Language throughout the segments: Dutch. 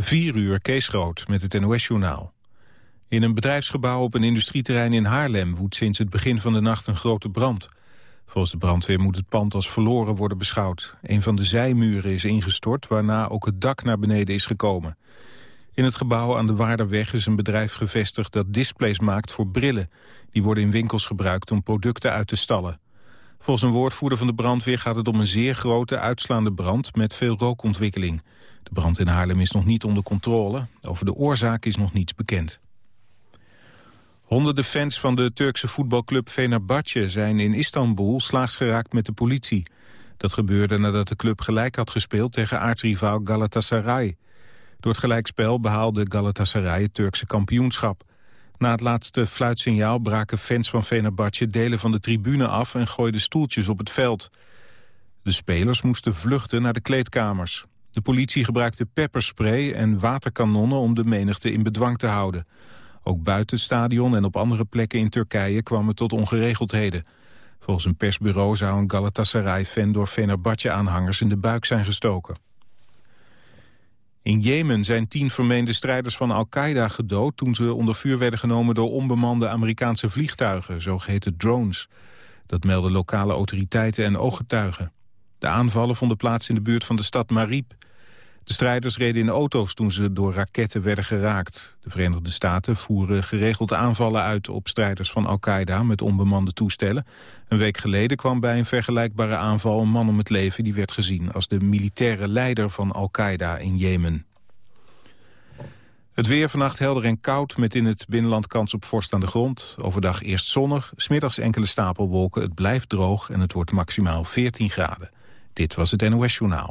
4 uur Kees Groot met het NOS-journaal. In een bedrijfsgebouw op een industrieterrein in Haarlem... woedt sinds het begin van de nacht een grote brand. Volgens de brandweer moet het pand als verloren worden beschouwd. Een van de zijmuren is ingestort, waarna ook het dak naar beneden is gekomen. In het gebouw aan de Waarderweg is een bedrijf gevestigd... dat displays maakt voor brillen. Die worden in winkels gebruikt om producten uit te stallen. Volgens een woordvoerder van de brandweer gaat het om een zeer grote uitslaande brand... met veel rookontwikkeling. De brand in Haarlem is nog niet onder controle. Over de oorzaak is nog niets bekend. Honderden fans van de Turkse voetbalclub Fenerbahce zijn in Istanbul slaags geraakt met de politie. Dat gebeurde nadat de club gelijk had gespeeld tegen aartsrivaal Galatasaray. Door het gelijkspel behaalde Galatasaray het Turkse kampioenschap. Na het laatste fluitsignaal braken fans van Fenerbahce delen van de tribune af en gooiden stoeltjes op het veld. De spelers moesten vluchten naar de kleedkamers. De politie gebruikte pepperspray en waterkanonnen om de menigte in bedwang te houden. Ook buiten het stadion en op andere plekken in Turkije kwamen tot ongeregeldheden. Volgens een persbureau zou een Galatasaray-fan door Fenerbahce-aanhangers in de buik zijn gestoken. In Jemen zijn tien vermeende strijders van Al-Qaeda gedood... toen ze onder vuur werden genomen door onbemande Amerikaanse vliegtuigen, zogeheten drones. Dat melden lokale autoriteiten en ooggetuigen. De aanvallen vonden plaats in de buurt van de stad Marib. De strijders reden in auto's toen ze door raketten werden geraakt. De Verenigde Staten voeren geregeld aanvallen uit op strijders van Al-Qaeda met onbemande toestellen. Een week geleden kwam bij een vergelijkbare aanval een man om het leven die werd gezien als de militaire leider van Al-Qaeda in Jemen. Het weer vannacht helder en koud met in het binnenland kans op vorst aan de grond. Overdag eerst zonnig, smiddags enkele stapelwolken. Het blijft droog en het wordt maximaal 14 graden. Dit was het NOS Journaal.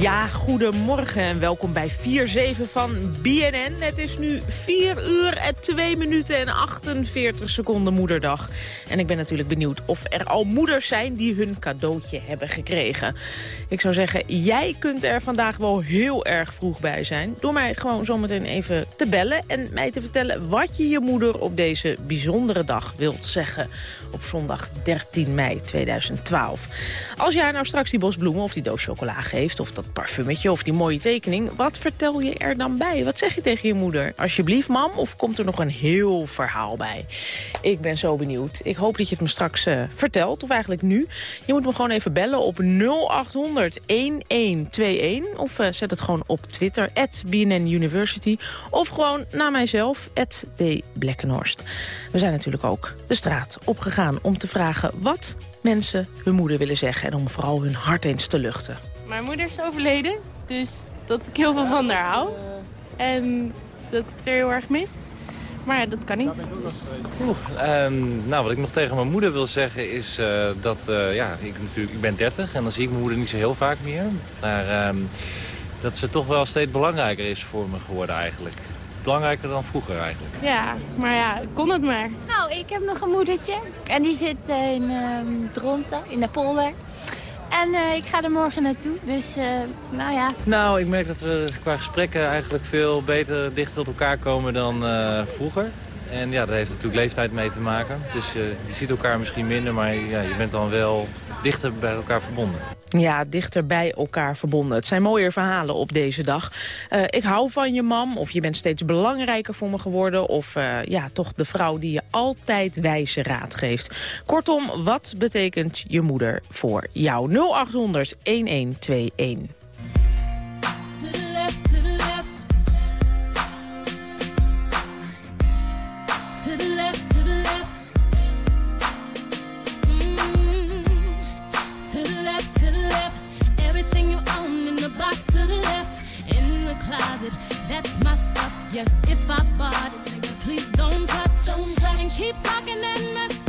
Ja, goedemorgen en welkom bij 4-7 van BNN. Het is nu 4 uur en 2 minuten en 48 seconden moederdag. En ik ben natuurlijk benieuwd of er al moeders zijn die hun cadeautje hebben gekregen. Ik zou zeggen, jij kunt er vandaag wel heel erg vroeg bij zijn... door mij gewoon zometeen even te bellen en mij te vertellen... wat je je moeder op deze bijzondere dag wilt zeggen. Op zondag 13 mei 2012. Als jij nou straks die bosbloemen of die doos chocola geeft... of dat parfumetje of die mooie tekening... wat vertel je er dan bij? Wat zeg je tegen je moeder? Alsjeblieft, mam, of komt er nog een heel verhaal bij? Ik ben zo benieuwd. Ik hoop dat je het me straks uh, vertelt, of eigenlijk nu. Je moet me gewoon even bellen op 0800 1121... of uh, zet het gewoon op Twitter, at BNN University... of gewoon naar mijzelf, at D. Blekkenhorst. We zijn natuurlijk ook de straat opgegaan om te vragen... wat mensen hun moeder willen zeggen... en om vooral hun hart eens te luchten. Mijn moeder is overleden, dus dat ik heel veel van haar hou. En dat ik het er heel erg mis. Maar dat kan niet. Dus. Oeh, ehm, nou, wat ik nog tegen mijn moeder wil zeggen is uh, dat... Uh, ja, ik, natuurlijk, ik ben 30 en dan zie ik mijn moeder niet zo heel vaak meer. Maar um, dat ze toch wel steeds belangrijker is voor me geworden eigenlijk. Belangrijker dan vroeger eigenlijk. Ja, maar ja, kon het maar. Nou, ik heb nog een moedertje. En die zit in um, Dronten, in de polder. En uh, ik ga er morgen naartoe, dus uh, nou ja. Nou, ik merk dat we qua gesprekken eigenlijk veel beter dichter tot elkaar komen dan uh, vroeger. En ja, dat heeft natuurlijk leeftijd mee te maken. Dus je ziet elkaar misschien minder, maar ja, je bent dan wel dichter bij elkaar verbonden. Ja, dichter bij elkaar verbonden. Het zijn mooie verhalen op deze dag. Uh, ik hou van je, mam. Of je bent steeds belangrijker voor me geworden. Of uh, ja, toch de vrouw die je altijd wijze raad geeft. Kortom, wat betekent je moeder voor jou? 0800 1121. Yes, if I bought it, please don't touch. Don't touch. And keep talking and mess,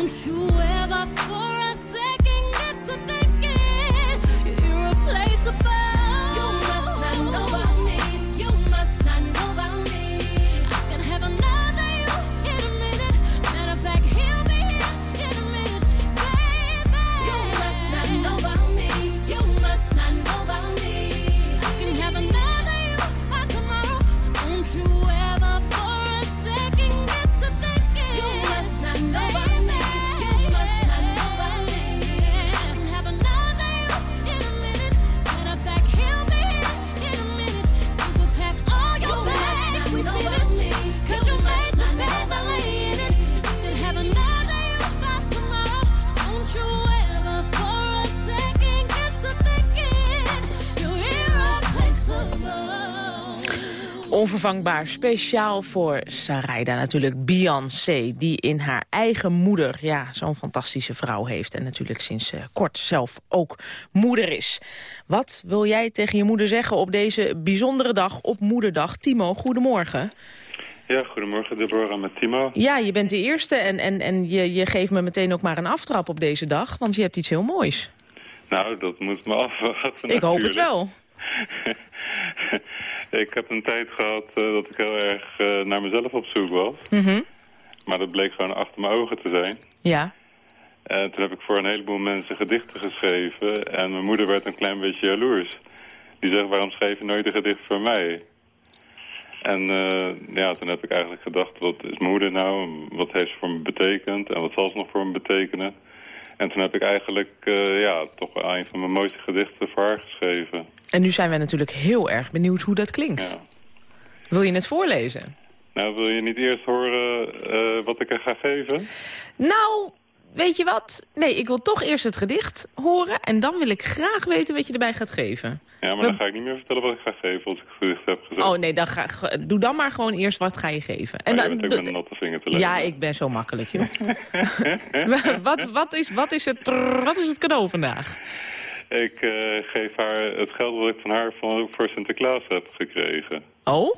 Don't you ever for Onvervangbaar, speciaal voor Sarayda natuurlijk Beyoncé... die in haar eigen moeder ja, zo'n fantastische vrouw heeft... en natuurlijk sinds eh, kort zelf ook moeder is. Wat wil jij tegen je moeder zeggen op deze bijzondere dag, op Moederdag? Timo, goedemorgen. Ja, goedemorgen Deborah met Timo. Ja, je bent de eerste en, en, en je, je geeft me meteen ook maar een aftrap op deze dag... want je hebt iets heel moois. Nou, dat moet me afwachten Ik hoop het wel. ik heb een tijd gehad eh, dat ik heel erg eh, naar mezelf op zoek was. Mhm. Maar dat bleek gewoon achter mijn ogen te zijn. Ja. En toen heb ik voor een heleboel mensen gedichten geschreven. En mijn moeder werd een klein beetje jaloers. Die zegt, waarom schreef je nooit een gedicht voor mij? En eh, ja, toen heb ik eigenlijk gedacht, wat is moeder nou? Wat heeft ze voor me betekend? En wat zal ze nog voor me betekenen? En toen heb ik eigenlijk eh, ja, toch een van mijn mooiste gedichten voor haar geschreven. En nu zijn wij natuurlijk heel erg benieuwd hoe dat klinkt. Ja. Wil je het voorlezen? Nou, wil je niet eerst horen eh, wat ik er ga geven? Nou, weet je wat? Nee, ik wil toch eerst het gedicht horen... en dan wil ik graag weten wat je erbij gaat geven. Ja, maar dan ga ik niet meer vertellen wat ik ga geven als ik het gedicht heb gezegd. Oh nee, dan ga, doe dan maar gewoon eerst wat ga je geven. En dan- je bent ook met natte vinger te leggen. ja, ik ben zo makkelijk, joh. wat, wat, is, wat, is het, wat is het cadeau vandaag? Ik eh, geef haar het geld wat ik van haar van, voor Sinterklaas heb gekregen. Oh?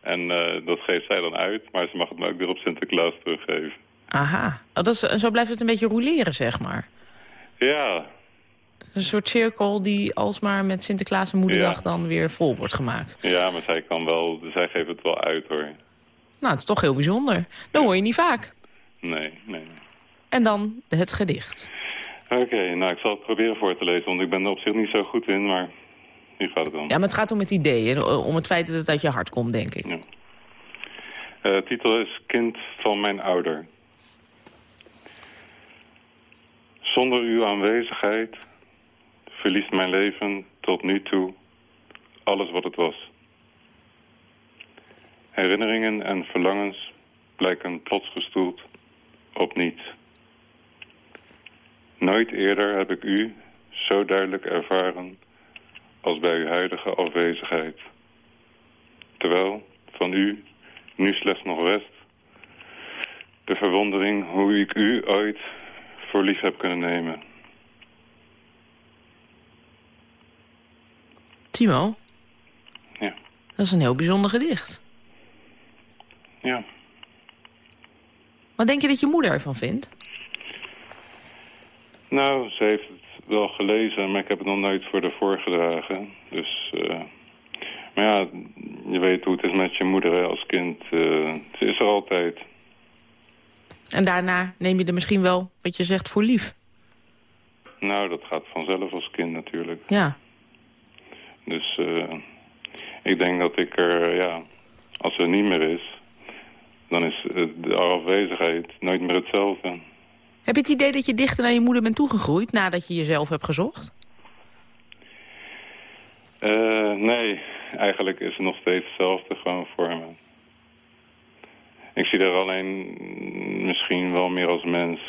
En eh, dat geeft zij dan uit, maar ze mag het me ook weer op Sinterklaas teruggeven. Aha. Oh, dat is, zo blijft het een beetje rouleren, zeg maar. Ja, Een soort cirkel die alsmaar met Sinterklaas en Moederdag Ja. dan weer vol wordt gemaakt. ja, maar zij kan wel, zij geeft het wel uit hoor. Nou, het is toch heel bijzonder. Dat hoor je niet vaak. Nee, nee. En dan het gedicht. Oké, nou ik zal het proberen voor te lezen, want ik ben er op zich niet zo goed in, maar hier gaat het dan. Ja, maar het gaat om het idee en om het feit dat het uit je hart komt, denk ik. Ja. Eh, titel is Kind van mijn ouder. Zonder uw aanwezigheid verliest mijn leven tot nu toe alles wat het was. Herinneringen en verlangens blijken plots gestoeld op niets. Nooit eerder heb ik u zo duidelijk ervaren als bij uw huidige afwezigheid. Terwijl van u nu slechts nog rest. De verwondering hoe ik u ooit voor lief heb kunnen nemen. Timo, Ja, dat is een heel bijzonder gedicht. ja. Wat denk je dat je moeder ervan vindt? Nou, ze heeft het wel gelezen, maar ik heb het nog nooit voor haar voorgedragen. Dus, eh, maar ja, je weet hoe het is met je moeder hè, als kind. eh, ze is er altijd. En daarna neem je er misschien wel, wat je zegt, voor lief. Nou, dat gaat vanzelf als kind natuurlijk. Ja. Dus eh, ik denk dat ik er, ja, als ze er niet meer is, dan is eh, de afwezigheid nooit meer hetzelfde. Heb je het idee dat je dichter naar je moeder bent toegegroeid... nadat je jezelf hebt gezocht? Eh, nee, eigenlijk is het nog steeds hetzelfde gewoon voor me. Ik zie er alleen misschien wel meer als mens.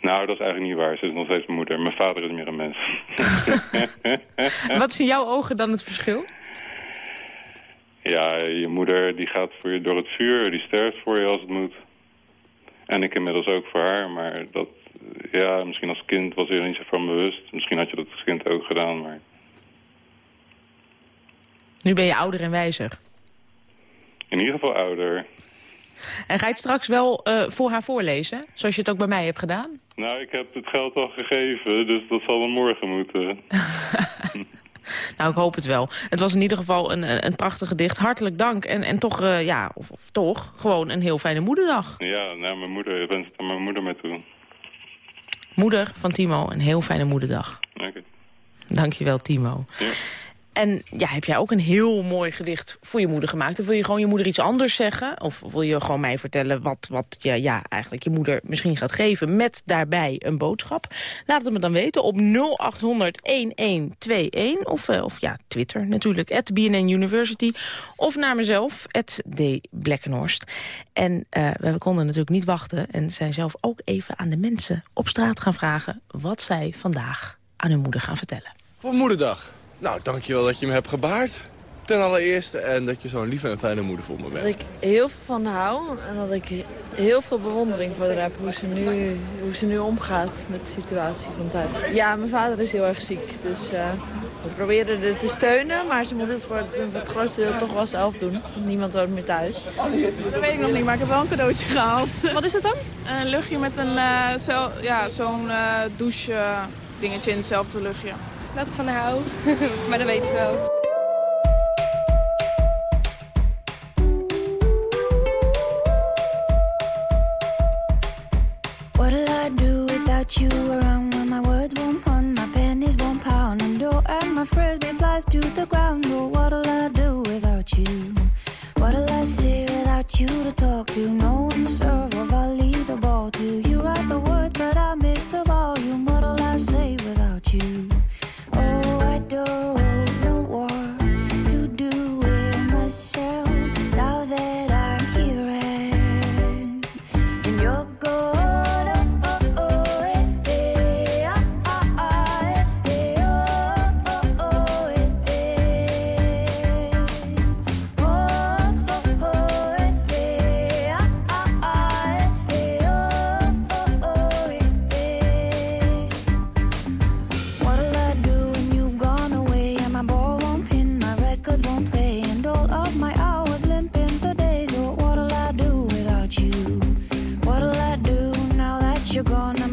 Nou, dat is eigenlijk niet waar. Ze is nog steeds mijn moeder. Mijn vader is meer een mens. En wat is in jouw ogen dan het verschil? Ja, je moeder die gaat voor je door het vuur. Die sterft voor je als het moet. En ik inmiddels ook voor haar. Maar dat, ja, misschien als kind was je er niet zo van bewust. Misschien had je dat als kind ook gedaan, maar... Nu ben je ouder en wijzer. In ieder geval ouder. En ga je het straks wel eh, voor haar voorlezen? Zoals je het ook bij mij hebt gedaan? Nou, ik heb het geld al gegeven, dus dat zal dan morgen moeten. Nou, ik hoop het wel. Het was in ieder geval een, een prachtig gedicht. Hartelijk dank. En, en toch, eh, ja, of, of toch, gewoon een heel fijne moederdag. Ja, nou, mijn moeder, ik wens het aan mijn moeder mee toe. Moeder van Timo, een heel fijne moederdag. Oké. Dankjewel, Timo. Ja. En ja, heb jij ook een heel mooi gedicht voor je moeder gemaakt? Of wil je gewoon je moeder iets anders zeggen? Of wil je gewoon mij vertellen wat, wat je ja, eigenlijk je moeder misschien gaat geven... met daarbij een boodschap? Laat het me dan weten op 0800-1121. Of, eh, of ja, Twitter natuurlijk, at BNN University. Of naar mezelf, at D. En eh, we konden natuurlijk niet wachten... en zijn zelf ook even aan de mensen op straat gaan vragen... wat zij vandaag aan hun moeder gaan vertellen. Voor moederdag. Nou, dankjewel dat je me hebt gebaard. Ten allereerste. En dat je zo'n lieve en fijne moeder voor me Dat bent. ik heel veel van haar hou en dat ik heel veel bewondering voor haar heb. Hoe ze nu, hoe ze nu omgaat met de situatie van thuis. Ja, mijn vader is heel erg ziek. Dus eh, we proberen er te steunen. Maar ze moet het voor het, grootste deel toch wel zelf doen. Niemand woont meer thuis. Dat weet ik nog niet, maar ik heb wel een cadeautje gehaald. Wat is het dan? Een luchtje met een, eh, zo, ja, zo'n eh, douche dingetje in hetzelfde luchtje. Dat ik van wel. What'll I do without you around when my words won't pun my pennies won't pound and my friends be flies to the ground? Well what'll I do without you? What'll I see without you to talk to? No one serve what I leave the ball to. You write the word but I miss the volume. What'll I say without you don't know what to do with myself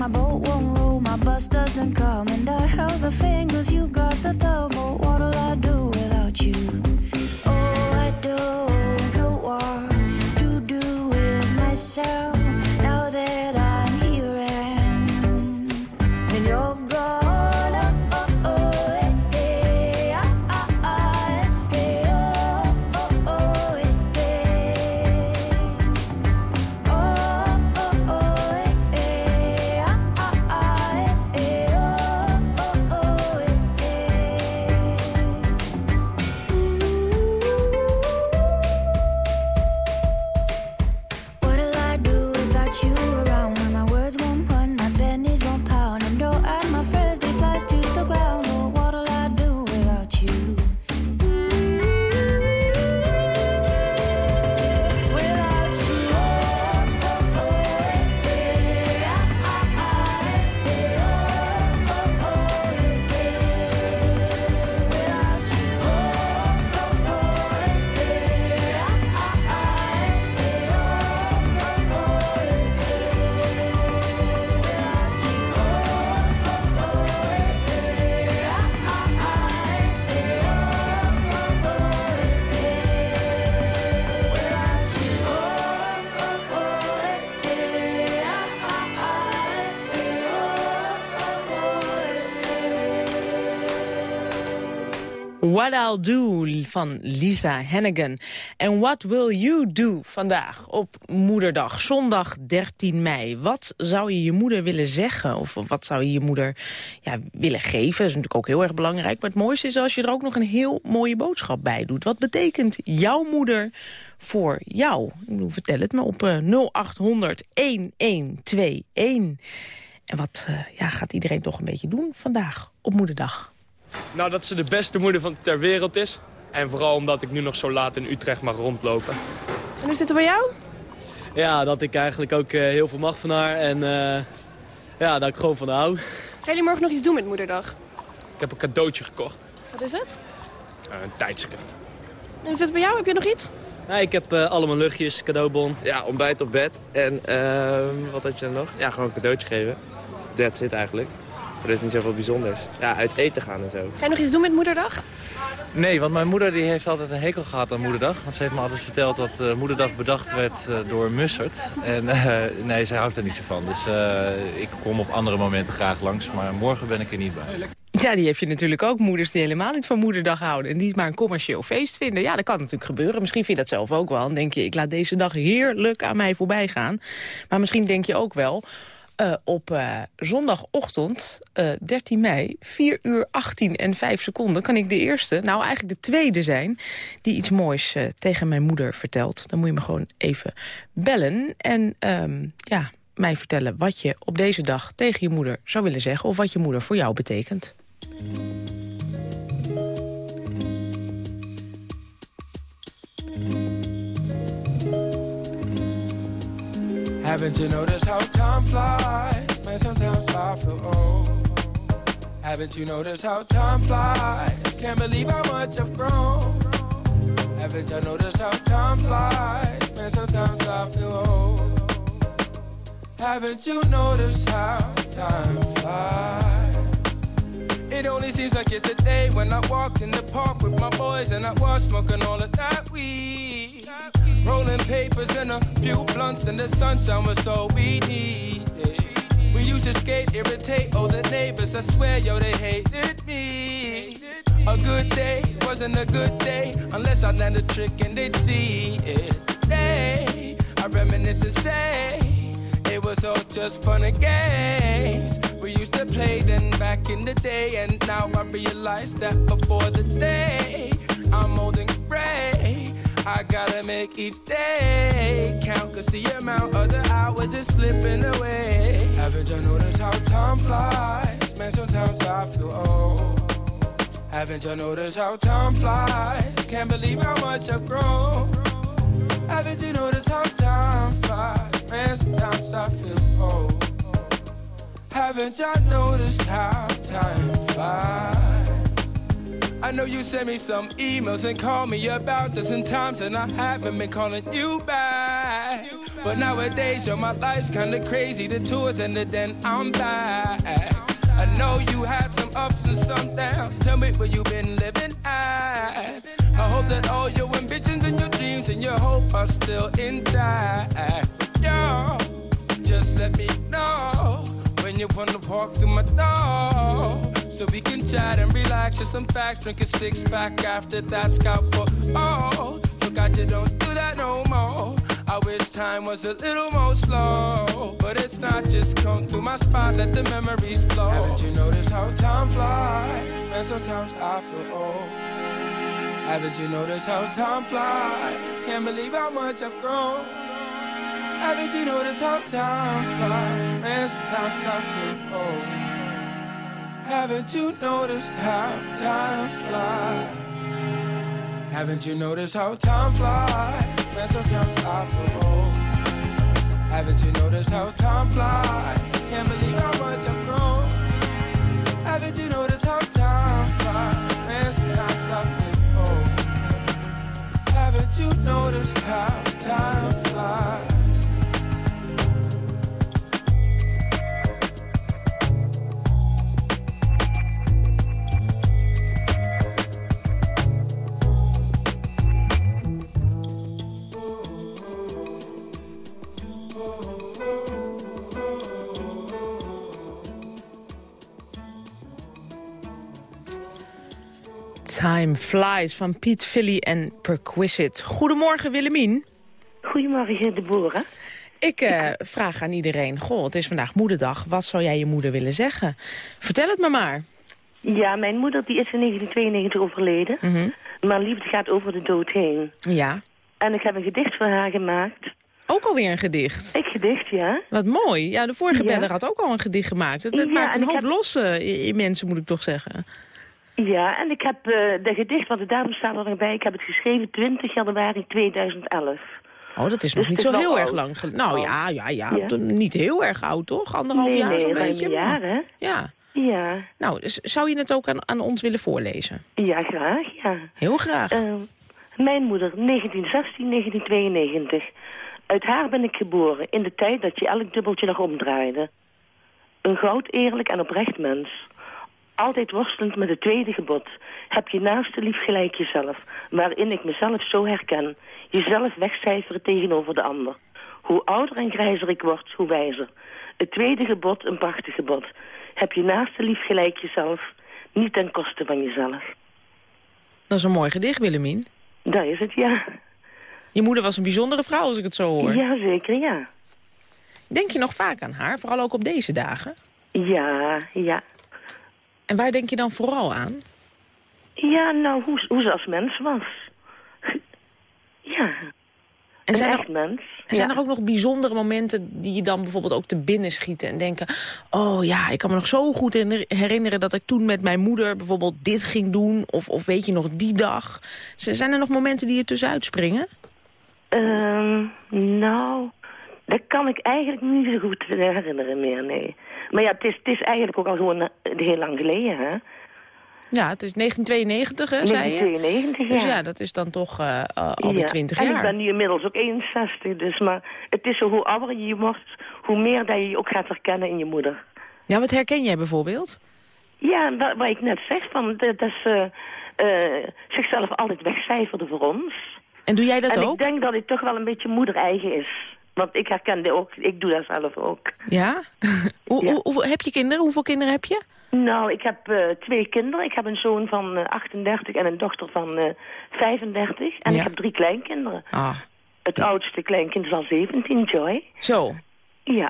my boat won't roll, my bus doesn't come, and I held the fingers, you got the double. Do van Lisa Hennigan. En What Will You Do vandaag op Moederdag, zondag 13 mei. Wat zou je je moeder willen zeggen? Of wat zou je je moeder ja, willen geven? Dat is natuurlijk ook heel erg belangrijk. Maar het mooiste is als je er ook nog een heel mooie boodschap bij doet. Wat betekent jouw moeder voor jou? Vertel het me op eh, 0800 1121. En wat eh, ja, gaat iedereen toch een beetje doen vandaag op Moederdag? Nou, dat ze de beste moeder van ter wereld is. En vooral omdat ik nu nog zo laat in Utrecht mag rondlopen. En hoe zit het bij jou? Ja, dat ik eigenlijk ook eh, heel veel mag van haar. En eh, ja, dat ik gewoon van haar hou. Gaan jullie morgen nog iets doen met Moederdag? Ik heb een cadeautje gekocht. Wat is het? Eh, een tijdschrift. En hoe zit het bij jou? Heb je nog iets? Ja, ik heb eh, allemaal luchtjes, cadeaubon. Ja, ontbijt op bed. En ehm, wat had je dan nog? Ja, gewoon een cadeautje geven. That's it eigenlijk. Voor is niet zoveel bijzonders. Ja, uit eten gaan en zo. Ga je nog iets doen met Moederdag? Nee, want mijn moeder die heeft altijd een hekel gehad aan Moederdag. Want ze heeft me altijd verteld dat eh, Moederdag bedacht werd eh, door Mussert. En eh, nee, zij houdt er niet zo van. Dus eh, ik kom op andere momenten graag langs. Maar morgen ben ik er niet bij. Ja, die heb je natuurlijk ook. Moeders die helemaal niet van moederdag houden. En niet maar een commercieel feest vinden. Ja, dat kan natuurlijk gebeuren. Misschien vind je dat zelf ook wel. Dan denk je, ik laat deze dag heerlijk aan mij voorbij gaan. Maar misschien denk je ook wel... eh, op eh, zondagochtend, eh, 13 mei, 4 uur 18 en 5 seconden... kan ik de eerste, nou eigenlijk de tweede zijn... die iets moois eh, tegen mijn moeder vertelt. Dan moet je me gewoon even bellen. En ehm, ja, mij vertellen wat je op deze dag tegen je moeder zou willen zeggen... of wat je moeder voor jou betekent. Haven't you noticed how time flies? Man, sometimes I feel old. Haven't you noticed how time flies? Can't believe how much I've grown. Haven't you noticed how time flies? Man, sometimes I feel old. Haven't you noticed how time flies? It only seems like yesterday when I walked in the park with my boys and I was smoking all of that weed. Rolling papers and a few blunts and the sunshine was all we. We used to skate, irritate all the neighbors. I swear, yo, they hated me. A good day wasn't a good day unless I landed a trick and they'd see it. They, I reminisce and say it was all just fun and games. We used to play then back in the day, and now I realize that before the day I'm old and gray. I gotta make each day count, cause the amount of the hours is slipping away. Haven't you noticed how time flies? Man, sometimes I feel old. Haven't you noticed how time flies? Can't believe how much I've grown. Haven't you noticed how time flies? Man, sometimes I feel old. Haven't you noticed how time flies? I know you sent me some emails and called me about dozen times, and I haven't been calling you back. But nowadays, yo, my life's kinda crazy. The tours ended, then I'm back. I know you had some ups and some downs. Tell me where you been living at. I hope that all your ambitions and your dreams and your hope are still intact. Yo, just let me know when you wanna walk through my door. So we can chat and relax, just some facts, drink a six pack after that scout for oh. Forgot you don't do that no more. I wish time was a little more slow, but it's not. Just come through my spot, let the memories flow. Haven't you noticed how time flies? Man, sometimes I feel old. Haven't you noticed how time flies? Can't believe how much I've grown. Haven't you noticed how time flies? Man, sometimes I feel old. Haven't you noticed how time flies? Haven't you noticed how time flies? Man, sometimes I feel old. Haven't you noticed how time flies? Can't believe how much I've grown. Haven't you noticed how time flies? Man, sometimes I feel old. Haven't you noticed how time flies? Flies van Piet Philly en Perquisite. Goedemorgen Willemien. Goedemorgen Deborah. Ik eh, vraag aan iedereen, goh, het is vandaag moederdag. Wat zou jij je moeder willen zeggen? Vertel het me maar. Ja, mijn moeder die is in 1992 overleden. Mhm. Maar liefde gaat over de dood heen. Ja. En ik heb een gedicht voor haar gemaakt. Ook alweer een gedicht? Ik gedicht, ja. Wat mooi. Ja, de vorige Ja. beller had ook al een gedicht gemaakt. Het, het Ja, maakt en een hoop heb- los in mensen, moet ik toch zeggen. Ja, en ik heb eh, de gedicht, want de datum staat er nog bij. Ik heb het geschreven 20 januari 2011. Oh, dat is nog Dus niet het zo heel erg lang geleden. Nou Oh. ja, ja, ja, niet heel erg oud, toch? Anderhalf nee, jaar nee, zo'n beetje. een maar- jaar, hè? Ja. Ja. Nou, dus zou je het ook aan, aan ons willen voorlezen? Ja, graag, ja. Heel graag. Eh, mijn moeder, 1916, 1992. Uit haar ben ik geboren, in de tijd dat je elk dubbeltje nog omdraaide. Een goud, eerlijk en oprecht mens. Altijd worstelend met het tweede gebod. Heb je naaste lief gelijk jezelf, waarin ik mezelf zo herken. Jezelf wegcijferen tegenover de ander. Hoe ouder en grijzer ik word, hoe wijzer. Het tweede gebod, een prachtig gebod. Heb je naaste lief gelijk jezelf, niet ten koste van jezelf. Dat is een mooi gedicht, Willemien. Dat is het, ja. Je moeder was een bijzondere vrouw, als ik het zo hoor. Ja, zeker, ja. Denk je nog vaak aan haar, vooral ook op deze dagen? Ja, ja. En waar denk je dan vooral aan? Ja, nou, hoe, hoe ze als mens was. Ja. En een zijn er- mens. En zijn er ook nog bijzondere momenten die je dan bijvoorbeeld ook te binnen schieten en denken... oh ja, ik kan me nog zo goed herinner- herinneren dat ik toen met mijn moeder bijvoorbeeld dit ging doen... of, of weet je nog, die dag. Zijn er nog momenten die je tussenuit springen? Ehm, nou, dat kan ik eigenlijk niet zo goed herinneren meer, nee. Maar ja, het is, het is eigenlijk ook al gewoon eh, heel lang geleden, hè? Ja, het is 1992, hè, zei je? 1992, ja. Dus ja, dat is dan toch eh, alweer Ja. 20 En jaar. ik ben nu inmiddels ook 61, dus maar het is zo hoe ouder je wordt, hoe meer dat je je ook gaat herkennen in je moeder. Ja, wat herken jij bijvoorbeeld? Ja, wat, wat ik net zeg, van, dat, dat ze eh, zichzelf altijd wegcijferde voor ons. En doe jij dat en ook? ik denk dat het toch wel een beetje moeder-eigen is. Want ik herkende ook, ik doe dat zelf ook. Ja? hoe, heb je kinderen? Hoeveel kinderen heb je? Nou, ik heb eh, twee kinderen. Ik heb een zoon van eh, 38 en een dochter van eh 35. En Ja. ik heb drie kleinkinderen. Ah, Het oudste kleinkind is al 17, Joy. zo. Ja.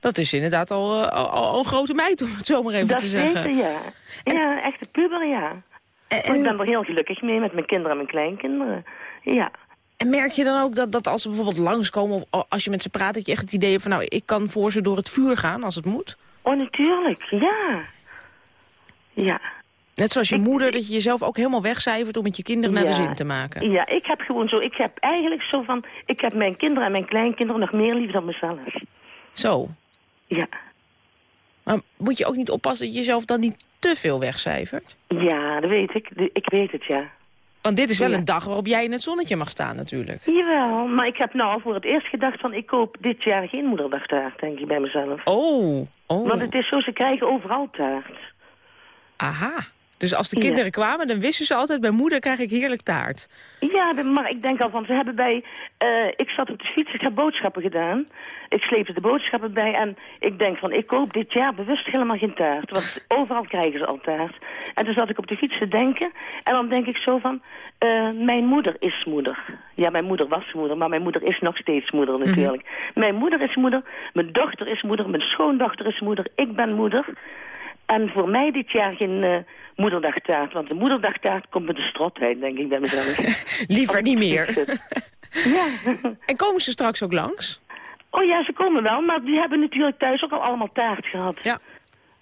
Dat is inderdaad al, eh, al, al een grote meid, om het zo maar even dat te zeggen. zeker, ja. Ja, echt een puber, ja. Maar ik ben er heel gelukkig mee met mijn kinderen en mijn kleinkinderen. Ja. En merk je dan ook dat, dat als ze bijvoorbeeld langskomen... of als je met ze praat, dat je echt het idee hebt van... nou, ik kan voor ze door het vuur gaan als het moet? Oh, natuurlijk, ja. Ja. Net zoals je moeder, dat je jezelf ook helemaal wegcijfert... om met je kinderen naar de zin te maken. Ja, ik heb gewoon zo, ik heb eigenlijk zo van, ik heb mijn kinderen en mijn kleinkinderen nog meer lief dan mezelf. Zo. Ja. Maar moet je ook niet oppassen dat je jezelf dan niet te veel wegcijfert? Ja, dat weet ik. Ik weet het, ja. Want dit is wel Ja. een dag waarop jij in het zonnetje mag staan natuurlijk. Jawel, maar ik heb nou voor het eerst gedacht van... ik koop dit jaar geen moederdagtaart, denk ik bij mezelf. Oh, oh. Want het is zo, ze krijgen overal taart. Aha. Dus als de Ja. kinderen kwamen, dan wisten ze altijd... bij moeder krijg ik heerlijk taart. Ja, maar ik denk al van, ze hebben bij... eh, ik zat op de fiets, ik heb boodschappen gedaan. Ik sleepte de boodschappen bij en ik denk van, ik koop dit jaar bewust helemaal geen taart. Want overal krijgen ze al taart. En toen zat ik op de fiets te denken en dan denk ik zo van... eh, mijn moeder is moeder. Ja, mijn moeder was moeder, maar mijn moeder is nog steeds moeder natuurlijk. Mijn moeder is moeder, mijn dochter is moeder, mijn schoondochter is moeder, ik ben moeder. En voor mij dit jaar geen eh, moederdagtaart, want de moederdagtaart komt met de strot uit, denk ik bij mezelf. Liever niet meer. ja. En komen ze straks ook langs? Oh ja, ze komen wel, maar die hebben natuurlijk thuis ook al allemaal taart gehad. Ja.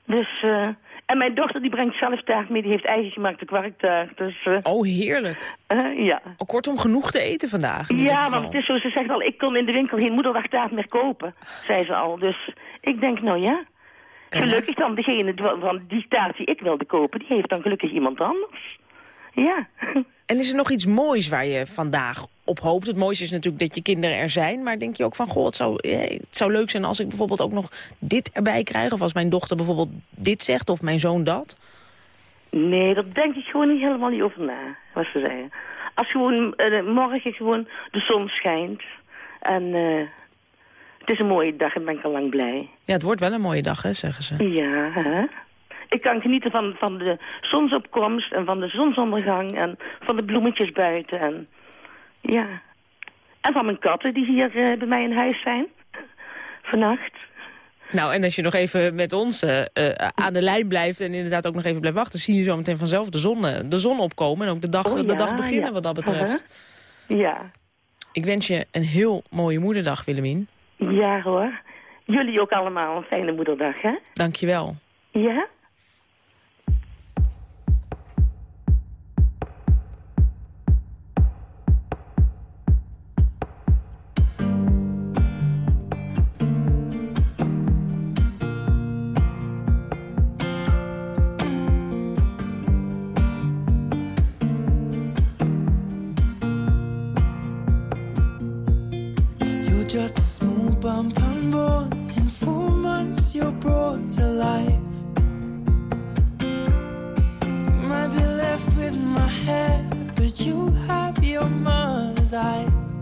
Dus, eh, en mijn dochter die brengt zelf taart mee, die heeft eigen gemaakte kwarktaart. Dus, eh, Oh, heerlijk. eh, ja. Oh, kortom, genoeg te eten vandaag. Ja, want het is zo, ze zegt al, ik kon in de winkel geen moederdagtaart meer kopen, zei ze al. Dus ik denk, nou ja, gelukkig dan degene van die taart die ik wilde kopen, die heeft dan gelukkig iemand anders. Ja. En is er nog iets moois waar je vandaag op hoopt? Het mooiste is natuurlijk dat je kinderen er zijn. Maar denk je ook van, goh, het zou, eh, het zou leuk zijn als ik bijvoorbeeld ook nog dit erbij krijg? Of als mijn dochter bijvoorbeeld dit zegt of mijn zoon dat? Nee, daar denk ik gewoon niet helemaal niet over na, wat ze zeggen. Als gewoon eh, morgen gewoon de zon schijnt en eh, het is een mooie dag en ben ik al lang blij. Ja, het wordt wel een mooie dag, hè, zeggen ze. Ja, hè? Ik kan genieten van, van de zonsopkomst en van de zonsondergang en van de bloemetjes buiten. En, ja. en van mijn katten die hier eh, bij mij in huis zijn. Vannacht. Nou, en als je nog even met ons eh, eh, aan de lijn blijft... en inderdaad ook nog even blijft wachten... zie je zo meteen vanzelf de zon, de zon opkomen... en ook de dag, Oh, de dag beginnen ja. wat dat betreft. Ja. Ik wens je een heel mooie moederdag, Willemien. Ja hoor. Jullie ook allemaal een fijne moederdag, hè? Dank je wel. Ja? Bump unborn. In four months, you're brought to life. You might be left with my hair, but you have your mother's eyes.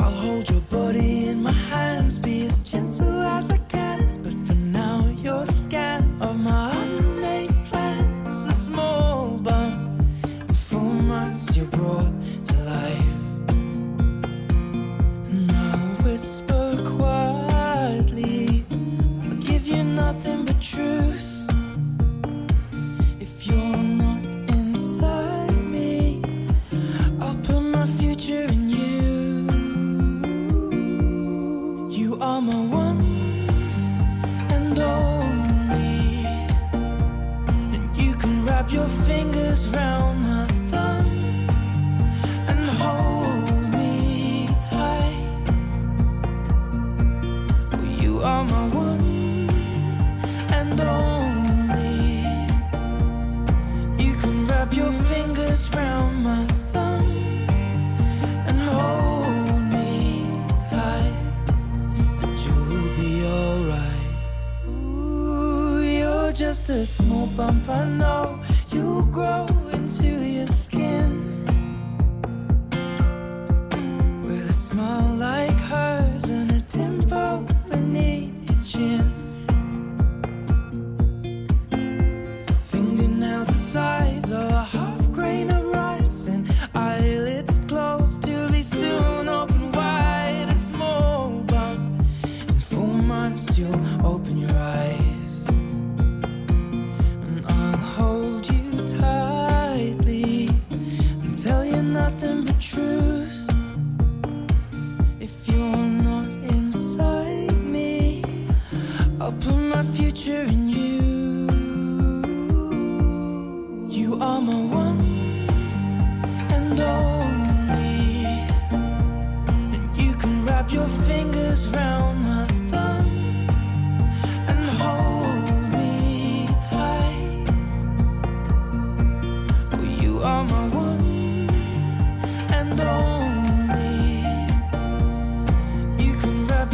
I'll hold your body in my hands, be as gentle as I can.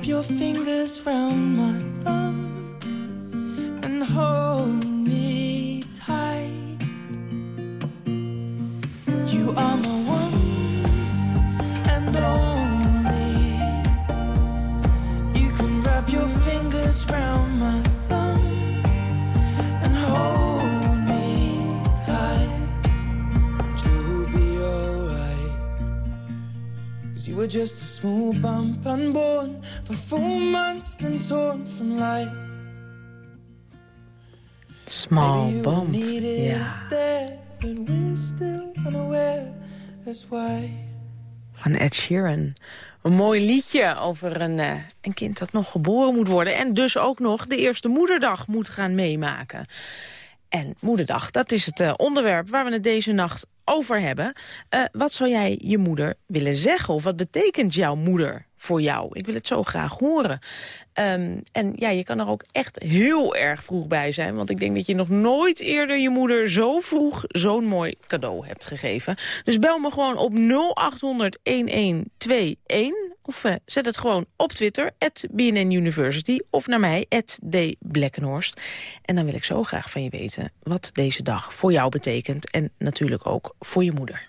wrap your fingers round my thumb and hold me tight. You are my one and only. You can wrap your fingers round my thumb and hold me tight. You'll be alright. Cause you were just a small bump unborn for four months, then torn from life. Small bump. Ja. there, but we're still unaware. That's why. Van Ed Sheeran. Een mooi liedje over een, eh, een kind dat nog geboren moet worden... en dus ook nog de eerste moederdag moet gaan meemaken. En moederdag, dat is het eh, onderwerp waar we het deze nacht over hebben. Eh, wat zou jij je moeder willen zeggen? Of wat betekent jouw moeder voor jou? Ik wil het zo graag horen. Ehm, en ja, je kan er ook echt heel erg vroeg bij zijn. Want ik denk dat je nog nooit eerder je moeder zo vroeg zo'n mooi cadeau hebt gegeven. Dus bel me gewoon op 0800-1121. Of eh, zet het gewoon op Twitter, at BNN University. Of naar mij, at. En dan wil ik zo graag van je weten wat deze dag voor jou betekent. En natuurlijk ook voor je moeder.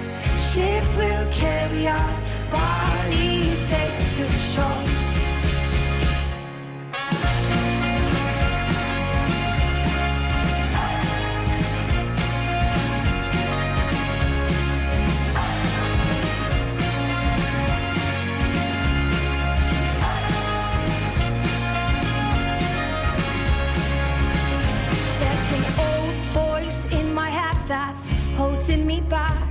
ship will carry our bodies safe to the shore. That's holding me back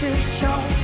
to shore.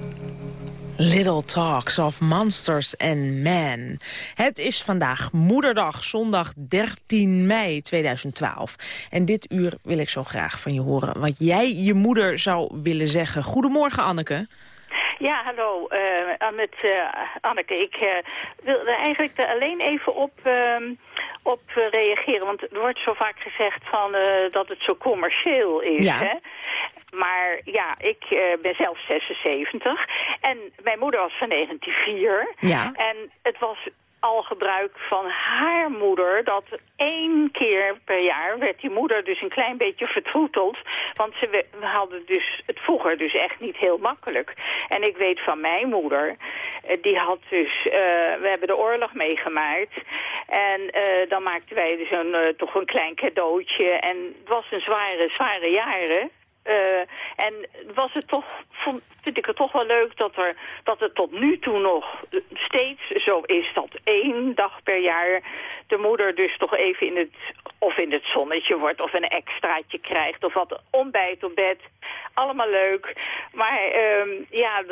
Little Talks of Monsters and Men. Het is vandaag Moederdag, zondag 13 mei 2012. En dit uur wil ik zo graag van je horen wat jij je moeder zou willen zeggen. Goedemorgen, Anneke. Ja, hallo, eh, met eh, Anneke. Ik eh, wilde eigenlijk er alleen even op, ehm, op eh, reageren. Want er wordt zo vaak gezegd van, eh, dat het zo commercieel is. Ja. Hè? Maar ja, ik eh, ben zelf 76 en mijn moeder was van 1904. Ja. En het was al gebruik van haar moeder dat één keer per jaar werd die moeder dus een klein beetje vertroeteld. Want ze we- we hadden dus het vroeger dus echt niet heel makkelijk. En ik weet van mijn moeder, eh, die had dus, eh, we hebben de oorlog meegemaakt. En dan maakten wij dus een, toch een klein cadeautje. En het was een zware, zware jaren. Eh, en was het toch, vond, vind ik het toch wel leuk dat, er, dat het tot nu toe nog steeds zo is dat één dag per jaar de moeder dus toch even in het, of in het zonnetje wordt of een extraatje krijgt of wat ontbijt op bed. Allemaal leuk. Maar ehm, ja,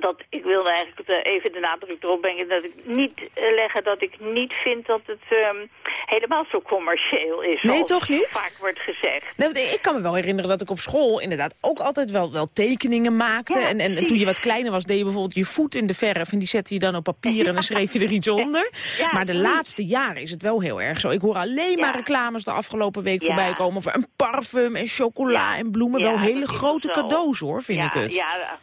dat, ik wilde eigenlijk eh, even de nadruk erop brengen dat ik niet eh, leggen dat ik niet vind dat het ehm, helemaal zo commercieel is. Nee, toch niet? vaak wordt gezegd. Nee, want ik kan me wel herinneren dat ik op school inderdaad ook altijd wel, wel tekeningen maakte. Ja, en, en, en toen je wat kleiner was, deed je bijvoorbeeld je voet in de verf... en die zette je dan op papier en dan schreef je er iets onder. Ja, maar de laatste jaren is het wel heel erg zo. Ik hoor alleen maar reclames de afgelopen week voorbij komen... voor een parfum en chocola en bloemen. Wel hele grote cadeaus, hoor, vind ik het. Ja,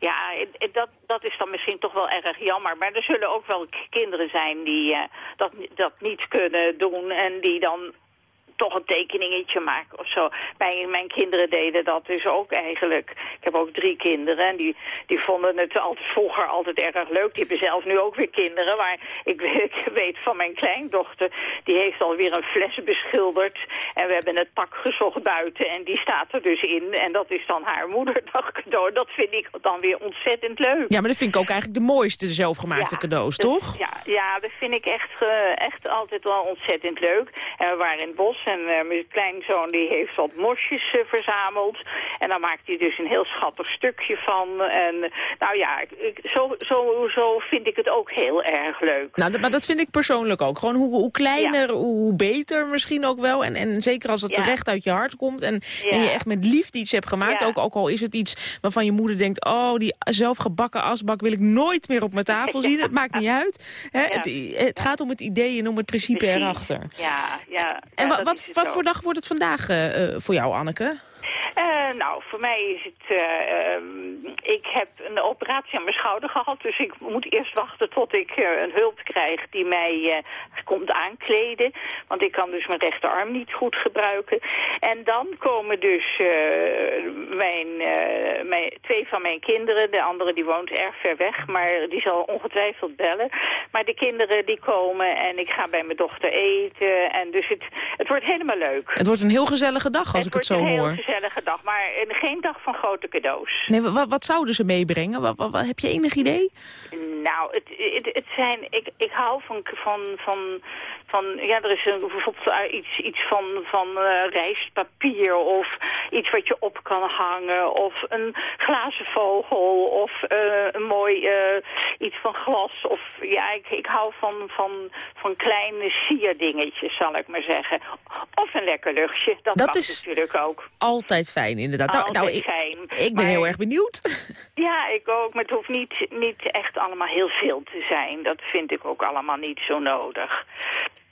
ja dat, dat is dan misschien toch wel erg jammer. Maar er zullen ook wel kinderen zijn die eh, dat, dat niet kunnen doen... en die dan toch een tekeningetje maken of zo. Mijn, mijn kinderen deden dat dus ook eigenlijk. Ik heb ook drie kinderen en die, die vonden het altijd, vroeger altijd erg leuk. Die hebben zelf nu ook weer kinderen. Maar ik weet, ik weet van mijn kleindochter, die heeft alweer een fles beschilderd. En we hebben het pak gezocht buiten en die staat er dus in. En dat is dan haar moederdag cadeau. Dat vind ik dan weer ontzettend leuk. Ja, maar dat vind ik ook eigenlijk de mooiste zelfgemaakte cadeaus, toch? Ja, ja, dat vind ik echt, eh, echt altijd wel ontzettend leuk. En we waren in het bos en eh, mijn kleinzoon die heeft wat mosjes eh, verzameld. En dan maakt hij dus een heel schattig stukje van. En eh, nou ja, ik, zo, zo, zo vind ik het ook heel erg leuk. Nou, dat- maar dat vind ik persoonlijk ook. Gewoon hoe, hoe kleiner, hoe beter misschien ook wel. En, en zeker als het Ja. terecht uit je hart komt. En, Ja. en je echt met liefde iets hebt gemaakt. Ook, ook al is het iets waarvan je moeder denkt... oh, die zelfgebakken asbak wil ik nooit meer op mijn tafel zien. Het maakt niet uit. Hè? Het, het gaat om het idee en om het principe Precies. erachter. Ja, ja. En wat, voor dag wordt het vandaag eh, eh, voor jou, Anneke? Eh, nou, voor mij is het... eh, ehm, ik heb een operatie aan mijn schouder gehad, dus ik moet eerst wachten tot ik eh, een hulp krijg die mij komt aankleden. Want ik kan dus mijn rechterarm niet goed gebruiken. En dan komen dus mijn, mijn, twee van mijn kinderen, de andere die woont erg ver weg, maar die zal ongetwijfeld bellen. Maar de kinderen die komen en ik ga bij mijn dochter eten. En dus het, het wordt helemaal leuk. Het wordt een heel gezellige dag als ik het zo hoor. Gezellige dag, maar eh, geen dag van grote cadeaus. Nee, wa- wat, wat zouden ze meebrengen? Wat, wat, wat- heb je enig idee? Nou, het, het, het zijn, ik, ik hou van, van, van, van ja, er is een, bijvoorbeeld eh, iets, iets van, van eh, rijstpapier of iets wat je op kan hangen of een glazen vogel of eh, een mooi iets van glas of ja, ik, ik hou van, van, van kleine sierdingetjes, zal ik maar zeggen. Of een lekker luchtje, dat, Dat is natuurlijk ook. Altijd fijn, inderdaad. Nou, nou, Altijd ik, fijn. ik ben Maar- heel erg benieuwd. Ja, ik ook. Maar het hoeft niet, niet echt allemaal heel veel te zijn. Dat vind ik ook allemaal niet zo nodig.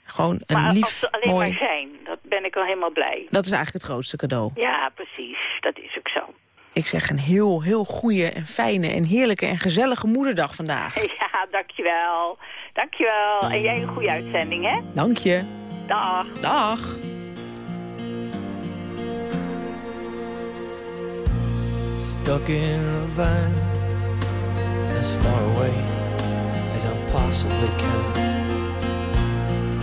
Gewoon een maar als lief, ze alleen mooi... maar zijn, dat ben ik al helemaal blij. Dat is eigenlijk het grootste cadeau. Ja, precies. Dat is ook zo. Ik zeg een heel, heel goede en fijne en heerlijke en gezellige moederdag vandaag. Ja, dankjewel. Dankjewel. En jij een goede uitzending, hè? Dank je. Dag. Dag. Stuck in a van as far away as I possibly can.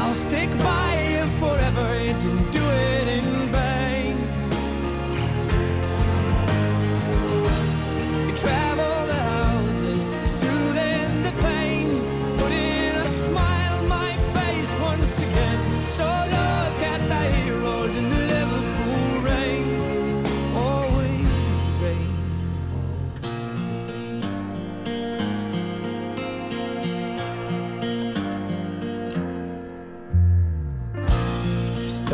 I'll stick by you forever.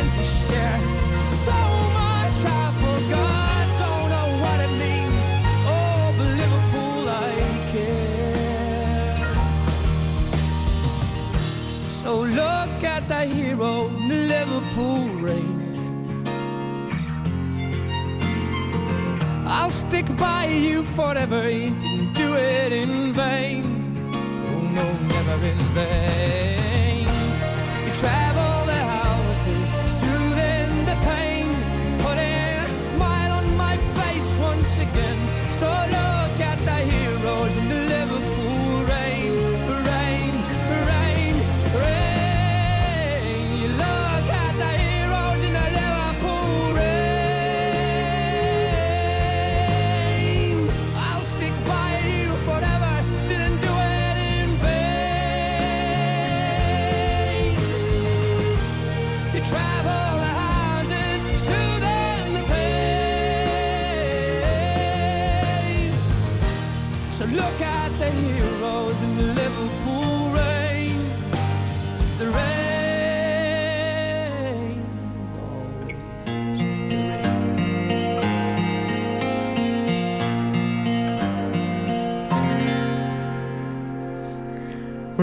vain. Oh the Liverpool I care. So look at the hero in the Liverpool rain. I'll stick by you forever. You didn't do it in vain. Oh no, never in vain. You travel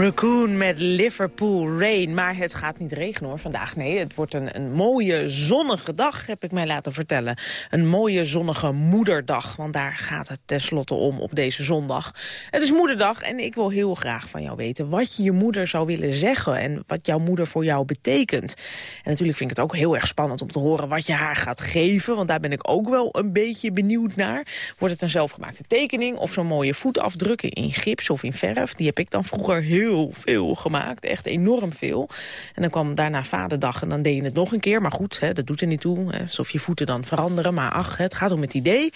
Raccoon met Liverpool Rain. Maar het gaat niet regenen hoor vandaag. Nee, het wordt een, een mooie zonnige dag, heb ik mij laten vertellen. Een mooie zonnige moederdag. Want daar gaat het tenslotte om op deze zondag. Het is moederdag en ik wil heel graag van jou weten... wat je je moeder zou willen zeggen en wat jouw moeder voor jou betekent. En natuurlijk vind ik het ook heel erg spannend om te horen wat je haar gaat geven. Want daar ben ik ook wel een beetje benieuwd naar. Wordt het een zelfgemaakte tekening of zo'n mooie voetafdruk in gips of in verf? Die heb ik dan vroeger heel veel gemaakt. Echt enorm veel. En dan kwam daarna vaderdag en dan deed je het nog een keer. Maar goed, hè, dat doet er niet toe. Hè, alsof je voeten dan veranderen. Maar ach, het gaat om het idee.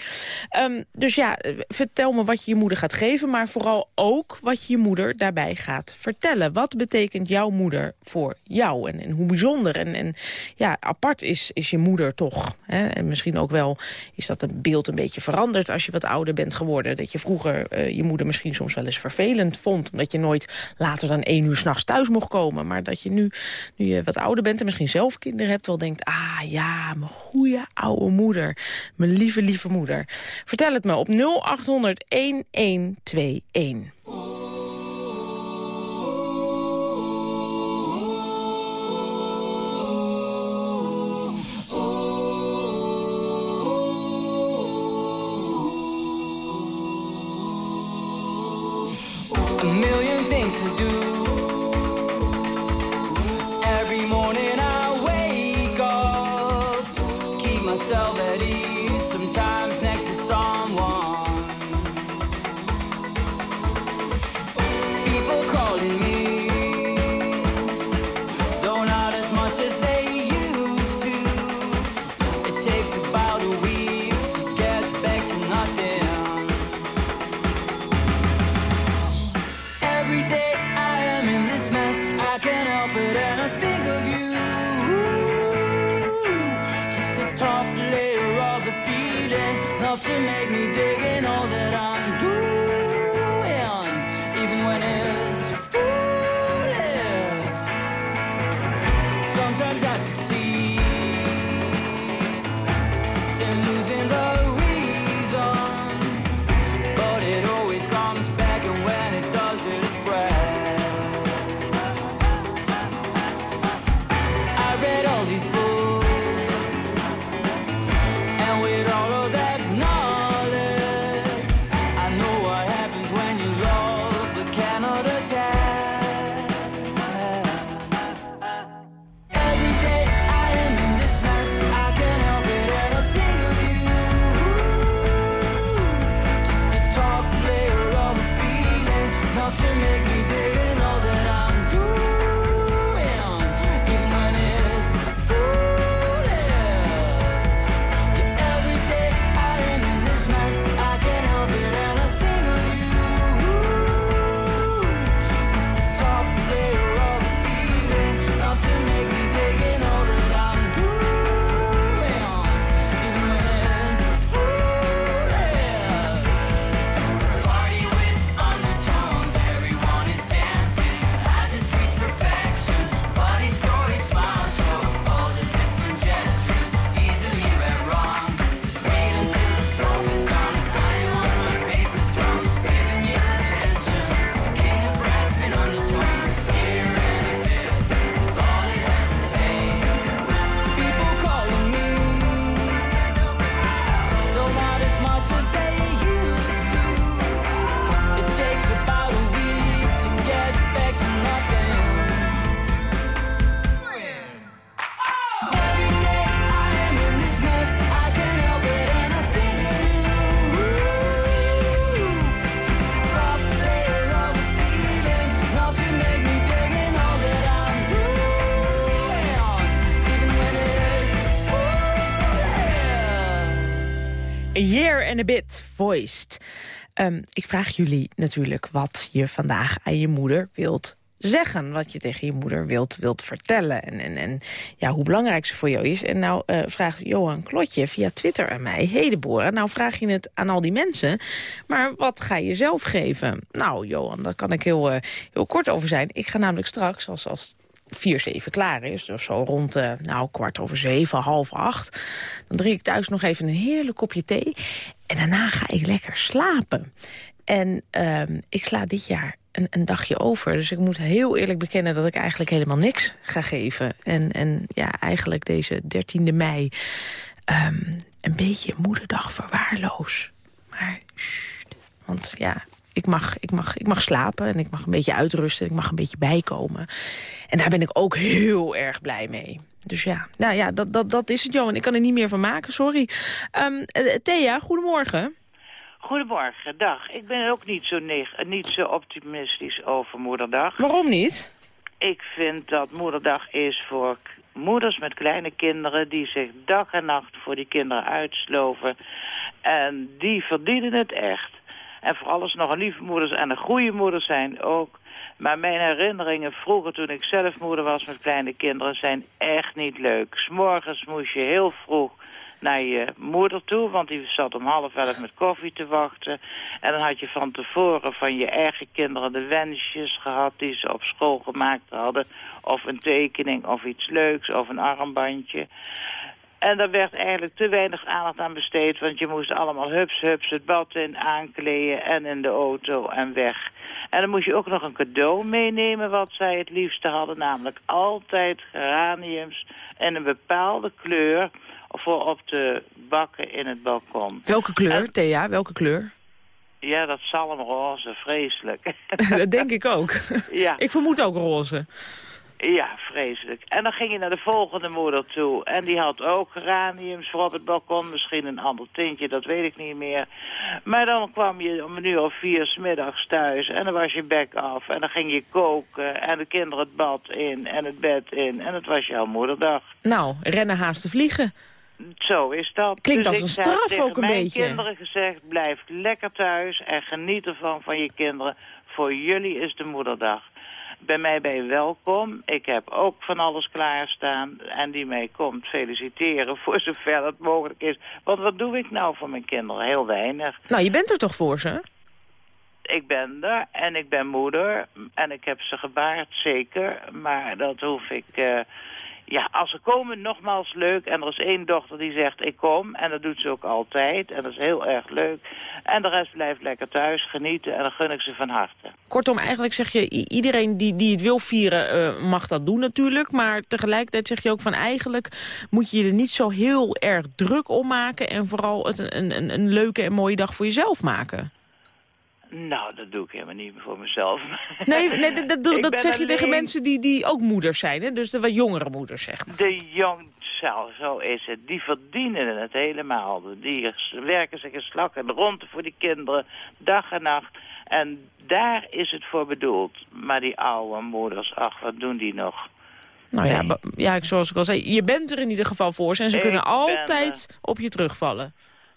Ehm, dus ja, vertel me wat je je moeder gaat geven. Maar vooral ook wat je je moeder daarbij gaat vertellen. Wat betekent jouw moeder voor jou? En, en hoe bijzonder en, en ja, apart is, is je moeder toch. Hè? En misschien ook wel is dat een beeld een beetje veranderd als je wat ouder bent geworden. Dat je vroeger uh, je moeder misschien soms wel eens vervelend vond. Omdat je nooit later dan één uur s'nachts thuis mocht komen. Maar dat je nu, nu je wat ouder bent en misschien zelf kinderen hebt... wel denkt, ah ja, mijn goede oude moeder. Mijn lieve, lieve moeder. Vertel het me op 0800 1121. Things to do. A year and a bit voiced. Ehm, ik vraag jullie natuurlijk wat je vandaag aan je moeder wilt zeggen. Wat je tegen je moeder wilt, wilt vertellen. En, en, en ja, hoe belangrijk ze voor jou is. En nou eh, vraagt Johan Klotje via Twitter aan mij. Deborah, nou vraag je het aan al die mensen. Maar wat ga je zelf geven? Nou Johan, daar kan ik heel, eh, heel kort over zijn. Ik ga namelijk straks, als, als 4, 7 klaar is. Dus zo rond eh, nou, kwart over zeven, half acht. Dan drink ik thuis nog even een heerlijk kopje thee. En daarna ga ik lekker slapen. En ehm, ik sla dit jaar een, een dagje over. Dus ik moet heel eerlijk bekennen dat ik eigenlijk helemaal niks ga geven. En, en ja, eigenlijk deze 13e mei ehm, een beetje moederdag verwaarloos. Maar, want ja, ik mag, ik, mag, ik mag slapen en ik mag een beetje uitrusten. Ik mag een beetje bijkomen. En daar ben ik ook heel erg blij mee. Dus ja, nou ja dat, dat, dat is het, Johan. Ik kan er niet meer van maken, sorry. Ehm, eh, Thea, goedemorgen. Goedemorgen, dag. Ik ben ook niet zo, niet zo optimistisch over Moederdag. Waarom niet? Ik vind dat Moederdag is voor moeders met kleine kinderen... die zich dag en nacht voor die kinderen uitsloven. En die verdienen het echt. En vooral als nog een lieve moeders en een goede moeders zijn ook. Maar mijn herinneringen vroeger toen ik zelf moeder was met kleine kinderen... zijn echt niet leuk. S'morgens moest je heel vroeg naar je moeder toe, want die zat om half elf met koffie te wachten. En dan had je van tevoren van je eigen kinderen de wensjes gehad die ze op school gemaakt hadden. Of een tekening, of iets leuks, of een armbandje. En daar werd eigenlijk te weinig aandacht aan besteed, want je moest allemaal hups, hups het bad in aankleden en in de auto en weg. En dan moest je ook nog een cadeau meenemen wat zij het liefste hadden, namelijk altijd geraniums in een bepaalde kleur voor op de bakken in het balkon. Welke kleur, Thea? Welke kleur? Ja, dat zalmroze, vreselijk. dat denk ik ook. Ja. Ik vermoed ook roze. Ja, vreselijk. En dan ging je naar de volgende moeder toe. En die had ook geraniums voor op het balkon. Misschien een ander tintje, dat weet ik niet meer. Maar dan kwam je om een uur of vier 's middags thuis. En dan was je bek af. En dan ging je koken. En de kinderen het bad in. En het bed in. En het was jouw moederdag. Nou, rennen haast te vliegen. Zo is dat. Klinkt dus als ik een heb straf ook een mijn beetje. kinderen gezegd, blijf lekker thuis en geniet ervan van je kinderen. Voor jullie is de moederdag. Bij mij ben je welkom. Ik heb ook van alles klaarstaan. En die mij komt feliciteren voor zover dat mogelijk is. Want wat doe ik nou voor mijn kinderen? Heel weinig. Nou, je bent er toch voor ze? Ik ben er en ik ben moeder. En ik heb ze gebaard, zeker. Maar dat hoef ik... eh, ja, als ze komen, nogmaals leuk. En er is één dochter die zegt, ik kom. En dat doet ze ook altijd. En dat is heel erg leuk. En de rest blijft lekker thuis, genieten. En dan gun ik ze van harte. Kortom, eigenlijk zeg je, iedereen die, die het wil vieren eh, mag dat doen natuurlijk. Maar tegelijkertijd zeg je ook van eigenlijk moet je je er niet zo heel erg druk om maken. En vooral het een, een, een leuke en mooie dag voor jezelf maken. Nou, dat doe ik helemaal niet voor mezelf. Nee, nee dat, dat, zeg je tegen mensen die, die ook moeders zijn. Hè? Dus de wat jongere moeders, zeg maar. De jong, zo, zo is het. Die verdienen het helemaal. Die werken zich in slak en rond voor die kinderen, dag en nacht. En daar is het voor bedoeld. Maar die oude moeders, ach, wat doen die nog? Nou ja, ja, zoals ik al zei, je bent er in ieder geval voor ze. En ze Ik kunnen ben altijd op je terugvallen.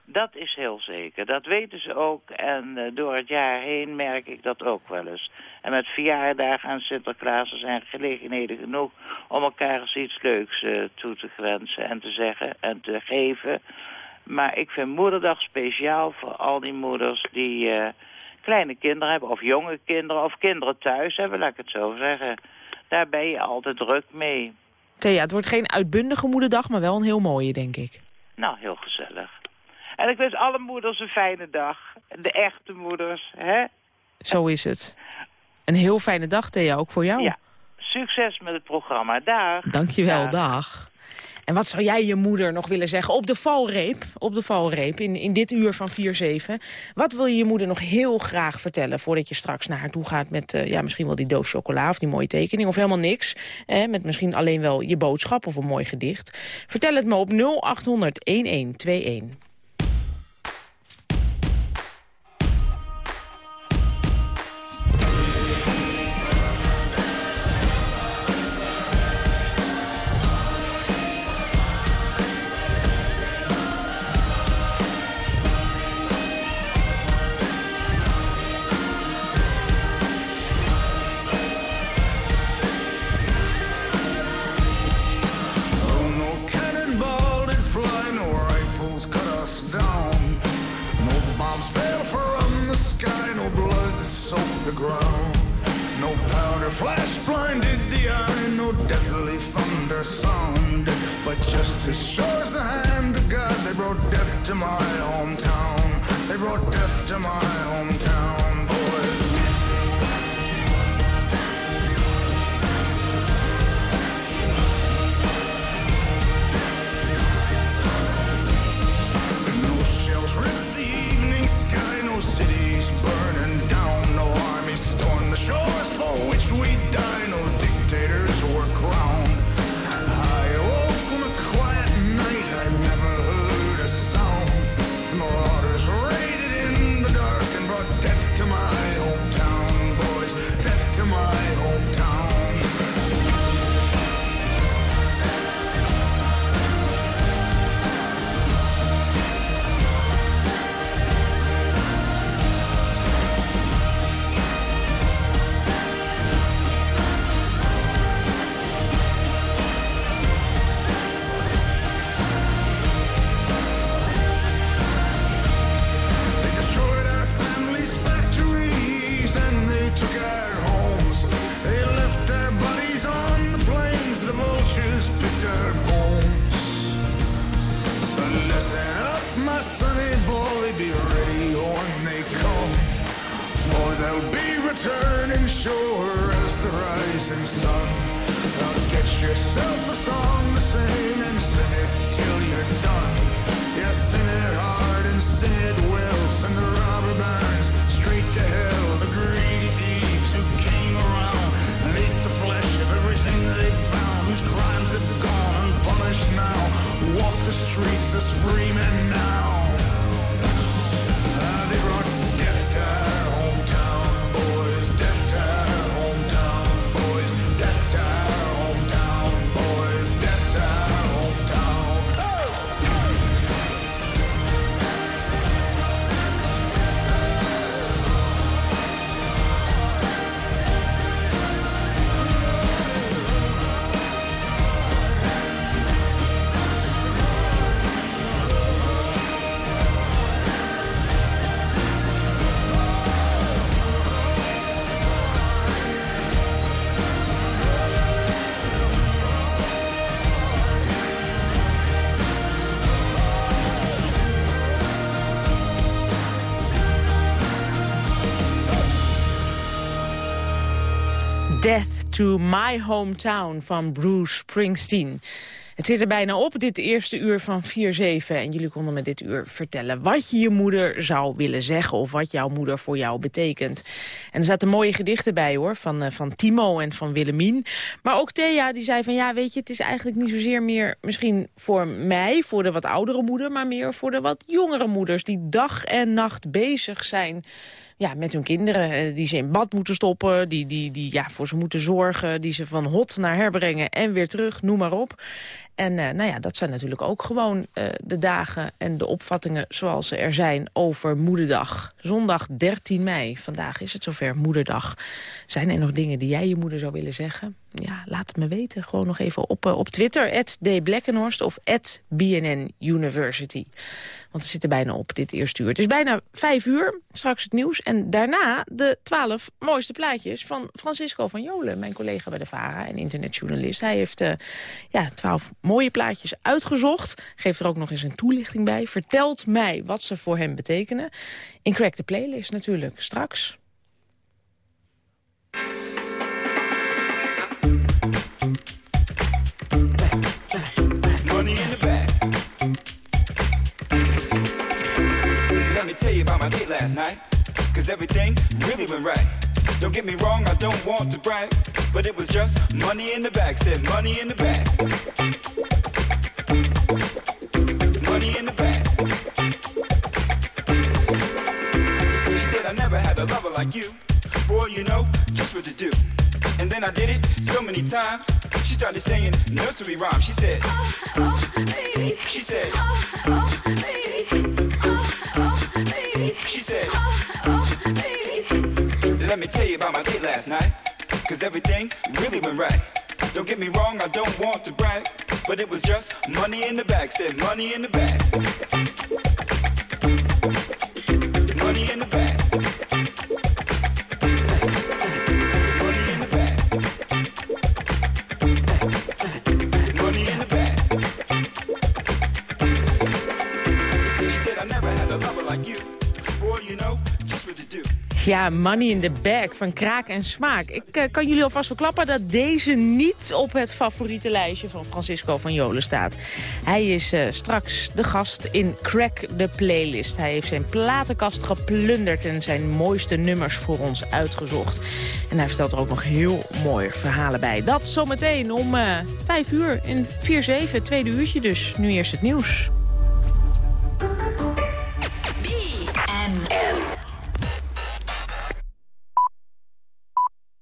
Dat is heel zeker. Dat weten ze ook. En eh, door het jaar heen merk ik dat ook wel eens. En met verjaardagen en Sinterklaas er zijn gelegenheden genoeg... om elkaar eens iets leuks eh, toe te wensen en te zeggen en te geven. Maar ik vind Moederdag speciaal voor al die moeders die eh, kleine kinderen hebben... of jonge kinderen of kinderen thuis hebben, laat ik het zo zeggen. Daar ben je altijd druk mee. Thea, het wordt geen uitbundige moederdag, maar wel een heel mooie, denk ik. Nou, heel gezellig. En ik wens alle moeders een fijne dag. De echte moeders, hè? Zo is het. Een heel fijne dag, Thea, ook voor jou. Ja. Succes met het programma. Dag. Dankjewel, dag. En wat zou jij je moeder nog willen zeggen op de valreep, op de valreep in, in dit uur van 4-7? Wat wil je je moeder nog heel graag vertellen voordat je straks naar haar toe gaat met eh, ja, misschien wel die doos chocola of die mooie tekening of helemaal niks? Eh, met misschien alleen wel je boodschap of een mooi gedicht. Vertel het me op 0800 1121. To my hometown. They brought death to my hometown, to My Hometown van Bruce Springsteen. Het zit er bijna op, dit eerste uur van 4-7. En jullie konden me dit uur vertellen wat je je moeder zou willen zeggen... of wat jouw moeder voor jou betekent. En er zaten mooie gedichten bij, hoor, van, eh, van Timo en van Willemien. Maar ook Thea, die zei van, ja, weet je... het is eigenlijk niet zozeer meer misschien voor mij, voor de wat oudere moeder... maar meer voor de wat jongere moeders die dag en nacht bezig zijn ja, met hun kinderen. eh, Die ze in bad moeten stoppen, die, die, die ja, voor ze moeten zorgen... die ze van hot naar herbrengen en weer terug, noem maar op. En eh, nou ja, dat zijn natuurlijk ook gewoon eh, de dagen en de opvattingen zoals ze er zijn over Moederdag. Zondag 13 mei, vandaag is het zover Moederdag. Zijn er nog dingen die jij je moeder zou willen zeggen? Ja, laat het me weten. Gewoon nog even op, eh, op Twitter, @dblekkenhorst of BNN University. Want we zitten bijna op dit eerste uur. Het is bijna vijf uur, straks het nieuws. En daarna de twaalf mooiste plaatjes van Francisco van Jolen. Mijn collega bij de VARA en internetjournalist. Hij heeft ja, twaalf mooie plaatjes uitgezocht. Geeft er ook nog eens een toelichting bij. Vertelt mij wat ze voor hem betekenen. In Crack the Playlist natuurlijk, straks. Let me tell you about my date last night. Cause everything really went right. Don't get me wrong, I don't want to brag. But it was just money in the bag. Said money in the bag. Money in the bag. She said, I never had a lover like you. Boy, you know just what to do. And then I did it so many times. She started saying nursery rhymes. She said, oh, oh, baby. She said, oh, oh, baby. Oh, oh, baby. She said, oh, oh, baby. Let me tell you about my date last night. Everything really went right. Don't get me wrong, I don't want to brag. But it was just money in the bag. Said money in the bag. Ja, Money in the Bag van Kraak en Smaak. Ik eh, kan jullie alvast verklappen dat deze niet op het favoriete lijstje van Francisco van Jolen staat. Hij is eh, straks de gast in Crack the Playlist. Hij heeft zijn platenkast geplunderd en zijn mooiste nummers voor ons uitgezocht. En hij vertelt er ook nog heel mooie verhalen bij. Dat zometeen om uh, 5 uur in 4-7, tweede uurtje dus. Nu eerst het nieuws.